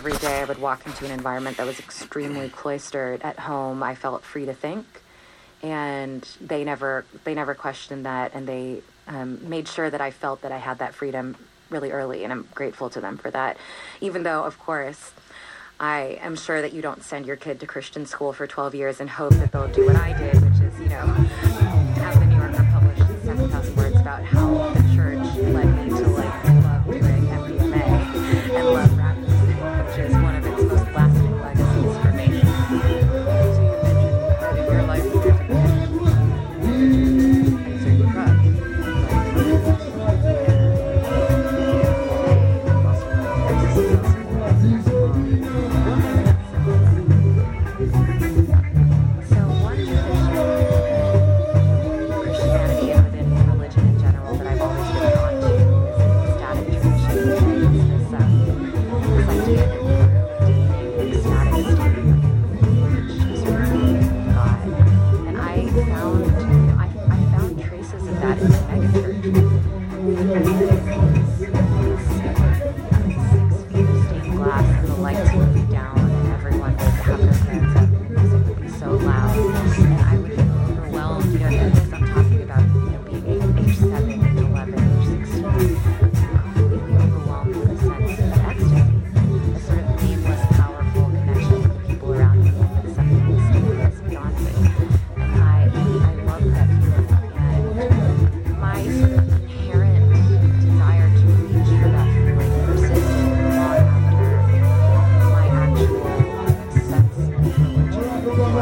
Every day I would walk into an environment that was extremely cloistered. At home, I felt free to think, and they never they never questioned that, and they um, made sure that I felt that I had that freedom really early, and I'm grateful to them for that. Even though, of course, I am sure that you don't send your kid to Christian school for 12 years and hope that they'll do what I did, which is you know.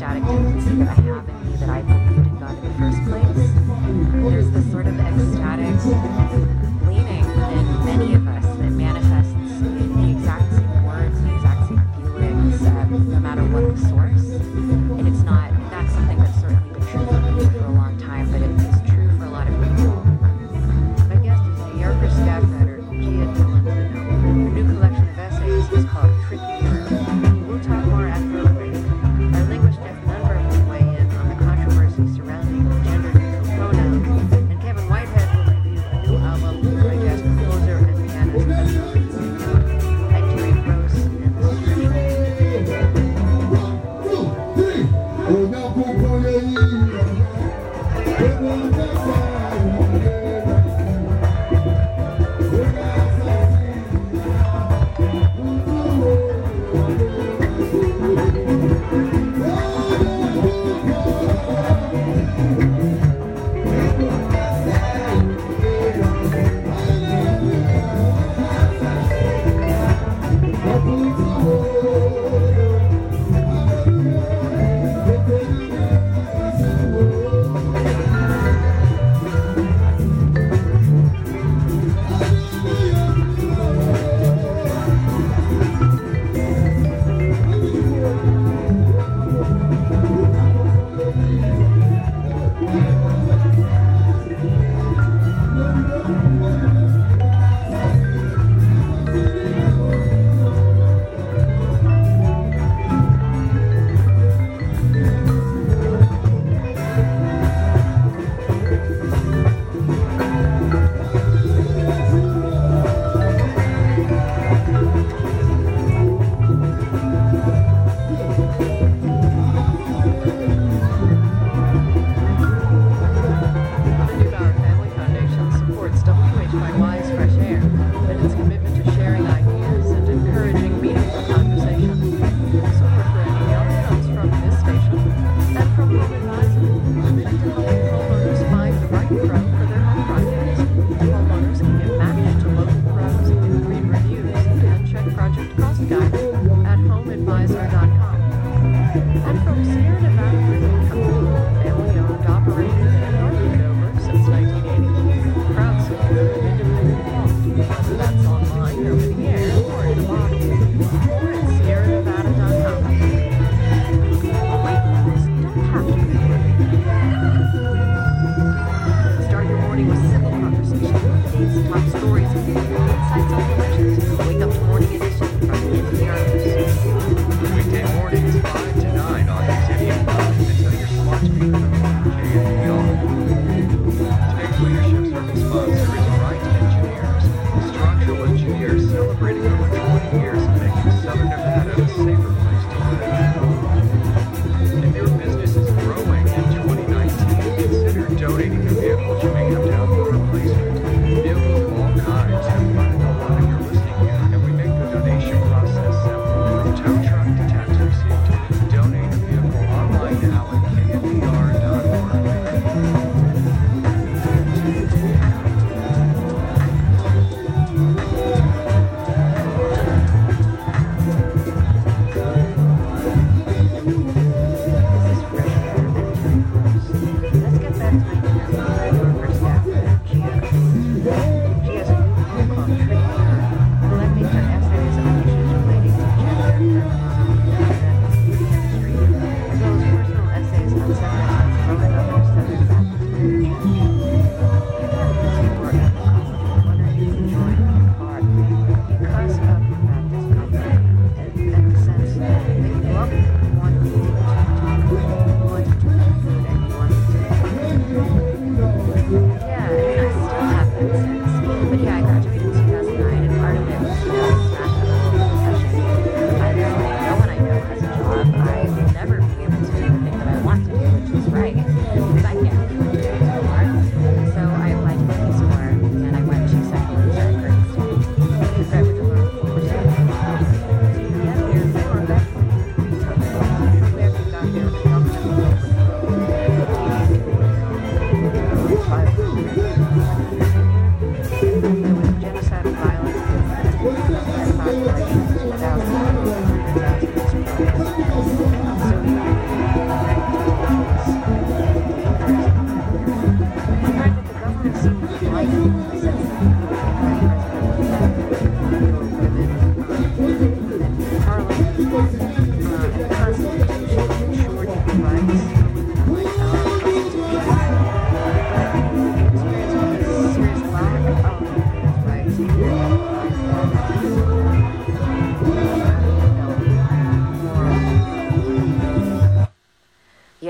static. two years celebrating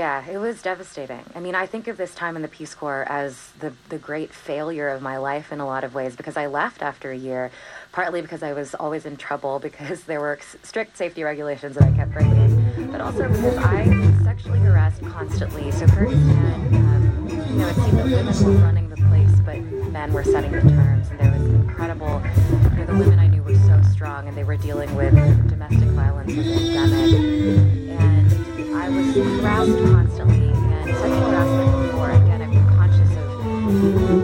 Yeah, it was devastating. I mean, I think of this time in the Peace Corps as the, the great failure of my life in a lot of ways because I left after a year, partly because I was always in trouble because there were strict safety regulations that I kept breaking, but also because I was sexually harassed constantly. So first um, you know, it seemed that women were running the place, but men were setting the terms, and there was incredible, you know, the women I knew were so strong, and they were dealing with domestic violence and pandemic I was aroused constantly and sexual harassment before. Again, I'm conscious of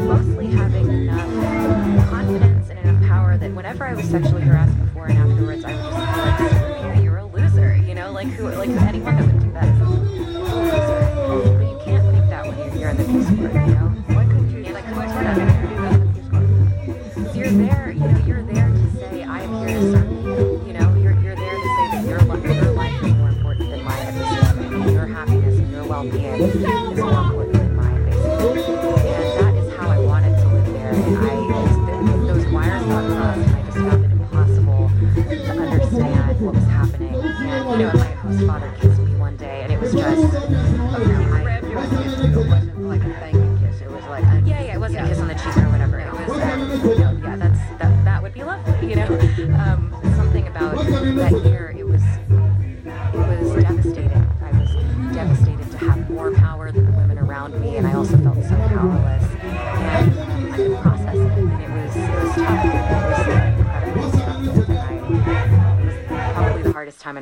mostly having enough confidence and enough power that whenever I was sexually harassed before and afterwards, I would just be like, screw "You're a loser. You know, like who, like anyone that would do that is a loser. But you can't think that when you're here in the Peace Corps, you know?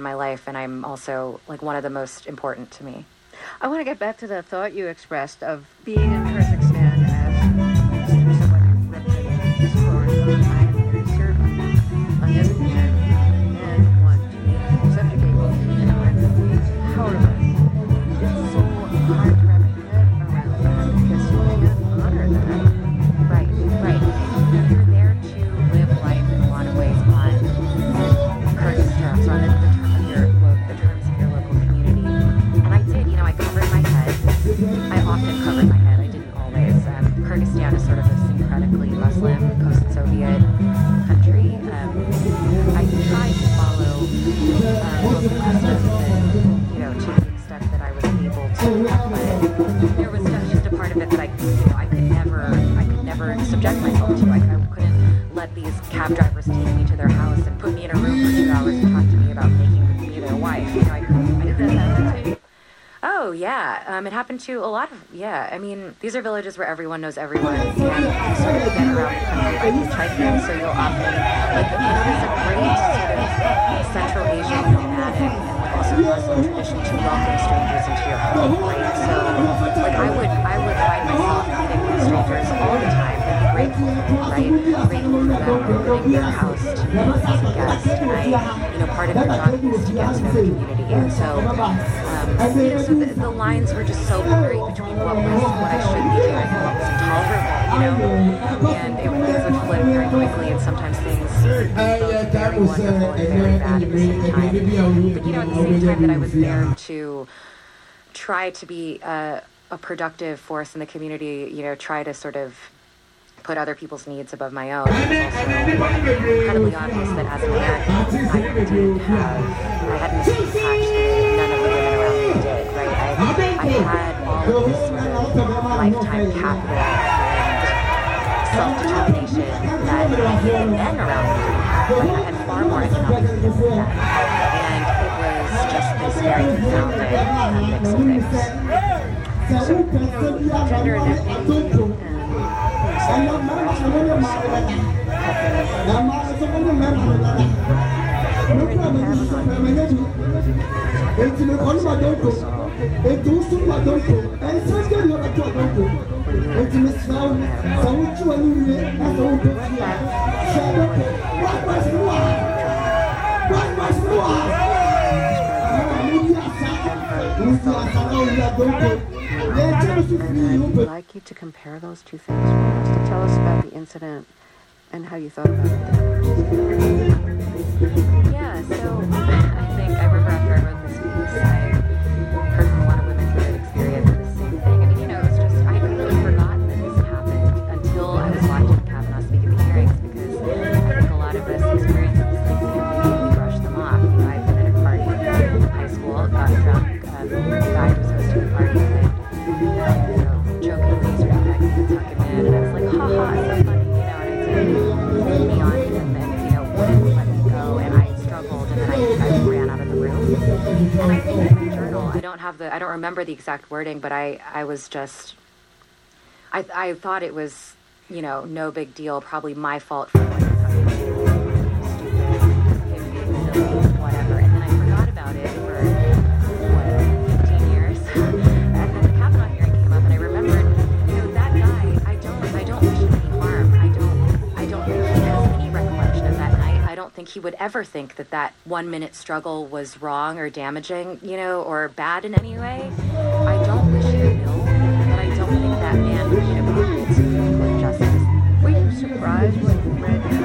my life, and I'm also like one of the most important to me. I want to get back to the thought you expressed of being in person. Let these cab drivers take me to their house and put me in a room for two hours and talk to me about making me their wife. You know, I. I that? Oh yeah, um, it happened to a lot of yeah. I mean, these are villages where everyone knows everyone, and you sort of get around the country by. So you'll often like you know there's a great sort of Central Asian nomadic and also Muslim tradition to welcome strangers into your home, right? So like I would I would find myself meeting strangers all the time be grateful me as a guest, and I you know part of your job is to get to know the community, and so. Um, you know, so the, the lines were just so blurry between what was what I should be doing and what was intolerable, you know. And it, things would flip very quickly, and sometimes things both very wonderful and very bad at the same time. But you know, at the same time that I was there to try to be a, a productive force in the community, you know, try to sort of put other people's needs above my own. It's also incredibly obvious that as an American, I didn't have, I hadn't that none of the women around me did, right? I, I had all of this sort of lifetime capital and self-determination that of the men around me didn't? I had far more economic freedom than them. And it was just this very confounding uh, mix of things. So, you know, gender and ethnicity ɛnna mmarima sɛ wɔn yɛ mmarima na mmaa sɛ wɔn yɛ mmarima mekɔ a mɛnyi sɛ mɛmɛ yɛ bi eti mi kɔ nima donko eti wusu nima donko ɛnsa sɛ yɛ bɛtɔ donko eti mi sira wo sɛ wotu wani wie na sɛ wo bɛ fi a sɛ donko wa gba si wa wa gba si wa ɛnna mi di asa mi di asa na o yi a donko. I'd like you to compare those two things for us, to tell us about the incident and how you thought about it. Yeah, so I think I remember after I wrote this piece, I I don't remember the exact wording, but I, I was just, I, I thought it was, you know, no big deal, probably my fault for like, think he would ever think that that one minute struggle was wrong or damaging, you know, or bad in any way. I don't wish him ill, but I don't think that man should be able to do justice. Were you surprised when you read